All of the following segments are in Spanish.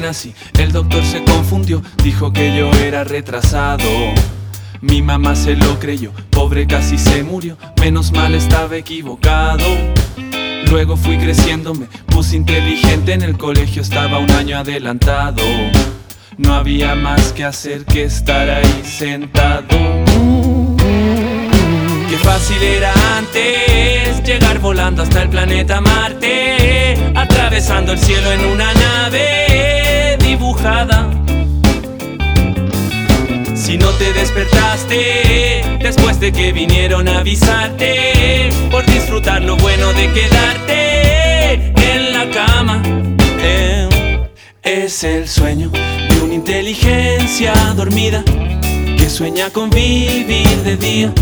nací. El doctor se confundió, dijo que yo era retrasado. Mi mamá se lo creyó, pobre casi se murió, menos mal estaba equivocado. Luego fui creciendo, me puse inteligente, en el colegio estaba un año adelantado. No había más que hacer que estar ahí sentado. Qué fácil era antes llegar volando hasta el planeta Marte, atravesando el cielo en una nave dibujada. Si no te despertaste después de que vinieron a avisarte por disfrutar lo bueno de quedarte en la cama. Eh, es el sueño de una inteligencia dormida que sueña con vivir de día,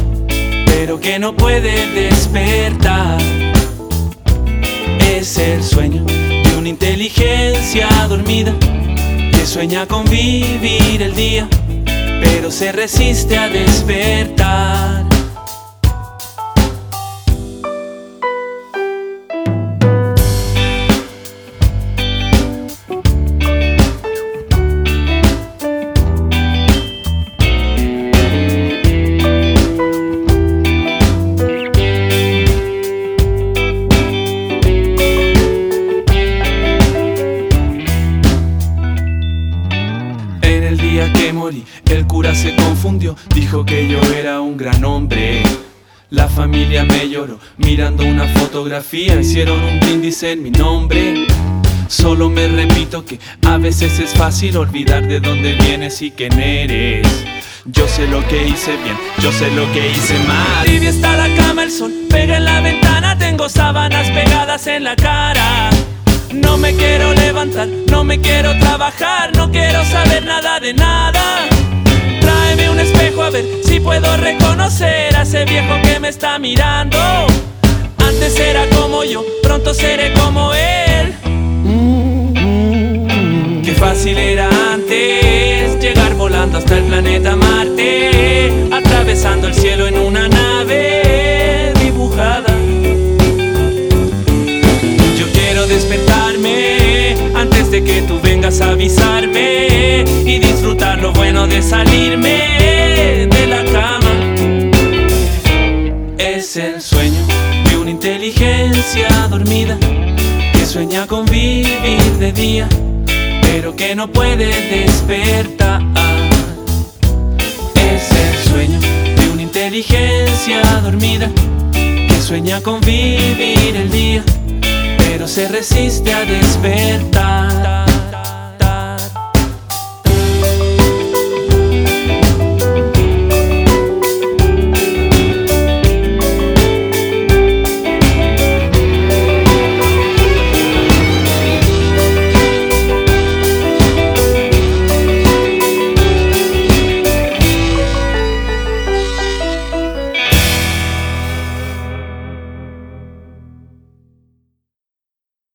pero que no puede despertar. Es el sueño inteligencia dormida que sueña con vivir el día, pero se resiste a despertar. Día que morí, el cura se confundió, dijo que yo era un gran hombre. La familia me lloró, mirando una fotografía, hicieron un brindis en mi nombre. Solo me repito que a veces es fácil olvidar de dónde vienes y quién eres. Yo sé lo que hice bien, yo sé lo que hice mal. Tibia está la cama, el sol pega en la ventana, tengo sábanas pegadas en la cara. No me quiero levantar, no me quiero trabajar, no quiero saber nada de nada. Tráeme un espejo a ver si puedo reconocer a ese viejo que me está mirando. Antes era como yo, pronto seré como él. Qué fácil era antes llegar volando hasta el planeta Marte, atravesando el cielo en una tú vengas a avisarme y disfrutar lo bueno de salirme de la cama. Es el sueño de una inteligencia dormida que sueña con vivir de día, pero que no puede despertar. Es el sueño de una inteligencia dormida que sueña con vivir el día, pero se resiste a despertar.